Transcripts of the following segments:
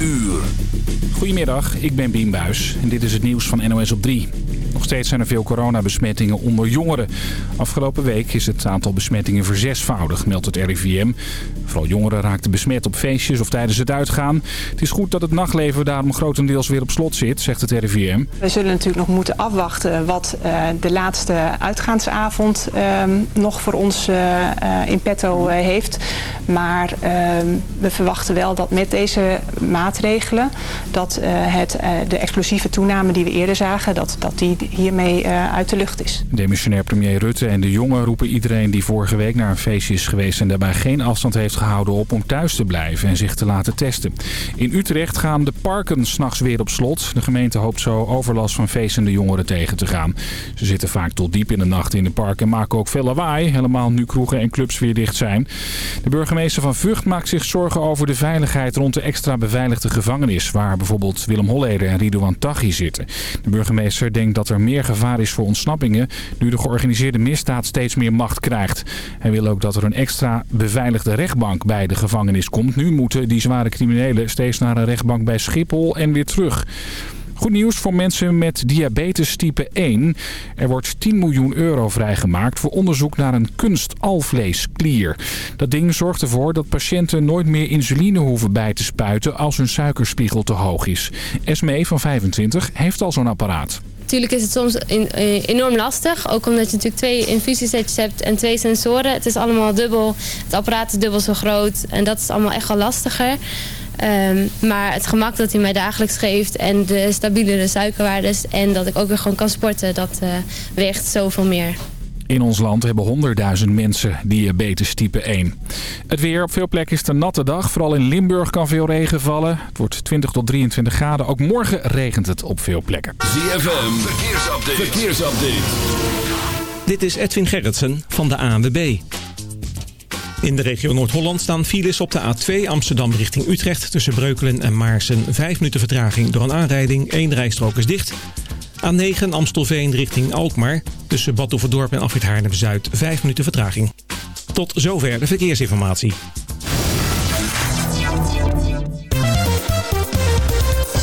uur. Goedemiddag, ik ben Bien Buis en dit is het nieuws van NOS op 3. Nog steeds zijn er veel coronabesmettingen onder jongeren. Afgelopen week is het aantal besmettingen verzesvoudigd, meldt het RIVM. Vooral jongeren raakten besmet op feestjes of tijdens het uitgaan. Het is goed dat het nachtleven daarom grotendeels weer op slot zit, zegt het RIVM. We zullen natuurlijk nog moeten afwachten wat uh, de laatste uitgaansavond uh, nog voor ons uh, in petto heeft. Maar ehm, we verwachten wel dat met deze maatregelen... dat het, de explosieve toename die we eerder zagen, dat, dat die hiermee uit de lucht is. Demissionair premier Rutte en de jongen roepen iedereen die vorige week naar een feestje is geweest... en daarbij geen afstand heeft gehouden op om thuis te blijven en zich te laten testen. In Utrecht gaan de parken s'nachts weer op slot. De gemeente hoopt zo overlast van feestende jongeren tegen te gaan. Ze zitten vaak tot diep in de nacht in de parken en maken ook veel lawaai. Helemaal nu kroegen en clubs weer dicht zijn. De burgemeester van Vught maakt zich zorgen over de veiligheid rond de extra beveiligde gevangenis... waar bijvoorbeeld Willem Holleder en Ridouan Taghi zitten. De burgemeester denkt dat er meer gevaar is voor ontsnappingen... nu de georganiseerde misdaad steeds meer macht krijgt. Hij wil ook dat er een extra beveiligde rechtbank bij de gevangenis komt. Nu moeten die zware criminelen steeds naar een rechtbank bij Schiphol en weer terug. Goed nieuws voor mensen met diabetes type 1. Er wordt 10 miljoen euro vrijgemaakt voor onderzoek naar een kunstalvleesklier. Dat ding zorgt ervoor dat patiënten nooit meer insuline hoeven bij te spuiten als hun suikerspiegel te hoog is. Esmee van 25 heeft al zo'n apparaat. Natuurlijk is het soms enorm lastig. Ook omdat je natuurlijk twee infusiesetjes hebt en twee sensoren. Het is allemaal dubbel. Het apparaat is dubbel zo groot. En dat is allemaal echt wel lastiger. Um, maar het gemak dat hij mij dagelijks geeft en de stabielere suikerwaardes... en dat ik ook weer gewoon kan sporten, dat uh, weegt zoveel meer. In ons land hebben 100.000 mensen diabetes type 1. Het weer op veel plekken is het een natte dag. Vooral in Limburg kan veel regen vallen. Het wordt 20 tot 23 graden. Ook morgen regent het op veel plekken. ZFM, verkeersupdate. verkeersupdate. Dit is Edwin Gerritsen van de ANWB. In de regio Noord-Holland staan files op de A2 Amsterdam richting Utrecht... tussen Breukelen en Maarsen. Vijf minuten vertraging door een aanrijding. Eén rijstrook is dicht. A9 Amstelveen richting Alkmaar. Tussen Bad Oeverdorp en Afrit Haarlem-Zuid. Vijf minuten vertraging. Tot zover de verkeersinformatie.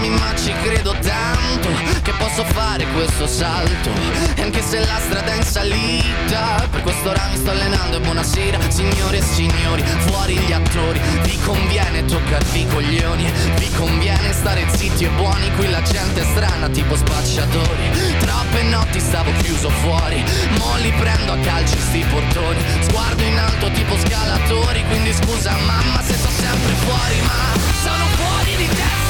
Scusami ma ci credo tanto Che posso fare questo salto. E anche se la strada è in salita Per quest'ora mi sto allenando e buonasera Signore e signori, fuori gli attori. Vi conviene toccarvi i coglioni Vi conviene stare zitti e buoni Qui la gente è strana tipo spacciatori. Troppe notti stavo chiuso fuori Mo li prendo a calci sti portoni. Sguardo in alto tipo scalatori Quindi scusa mamma se sto sempre fuori Ma sono fuori di testa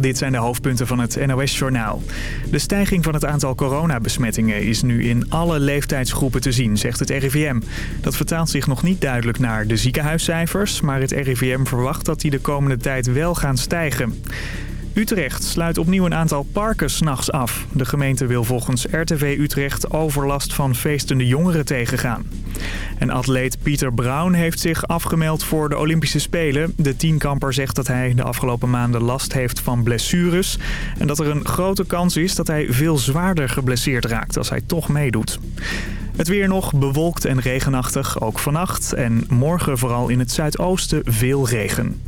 Dit zijn de hoofdpunten van het NOS-journaal. De stijging van het aantal coronabesmettingen is nu in alle leeftijdsgroepen te zien, zegt het RIVM. Dat vertaalt zich nog niet duidelijk naar de ziekenhuiscijfers... maar het RIVM verwacht dat die de komende tijd wel gaan stijgen. Utrecht sluit opnieuw een aantal parken s'nachts af. De gemeente wil volgens RTV Utrecht overlast van feestende jongeren tegengaan. En atleet Pieter Brown heeft zich afgemeld voor de Olympische Spelen. De tienkamper zegt dat hij de afgelopen maanden last heeft van blessures... en dat er een grote kans is dat hij veel zwaarder geblesseerd raakt als hij toch meedoet. Het weer nog bewolkt en regenachtig, ook vannacht. En morgen vooral in het zuidoosten veel regen.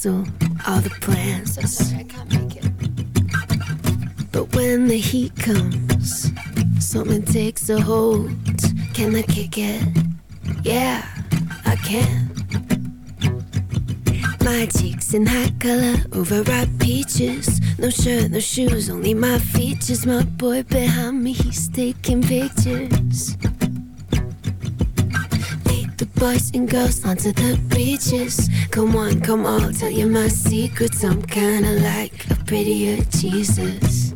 cancel all the plans. But when the heat comes, something takes a hold. Can I kick it? Yeah, I can. My cheeks in hot color, overripe peaches. No shirt, no shoes, only my features. My boy behind me, he's taking pictures. Boys and girls onto the beaches. Come on, come on, tell you my secrets. I'm kinda like a prettier Jesus.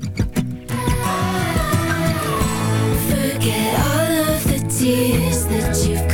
Forget all of the tears that you've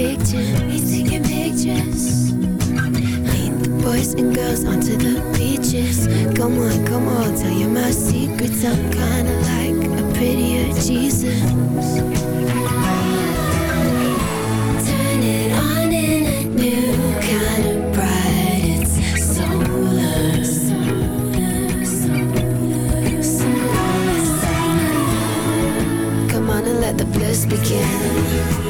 pictures. He's taking pictures. Lead the boys and girls onto the beaches. Come on, come on, tell you my secrets. I'm kinda like a prettier Jesus. Turn it on in a new kind of bright. It's solar. Come on and let the bliss begin.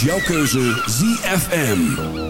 is jouw keuze ZFM.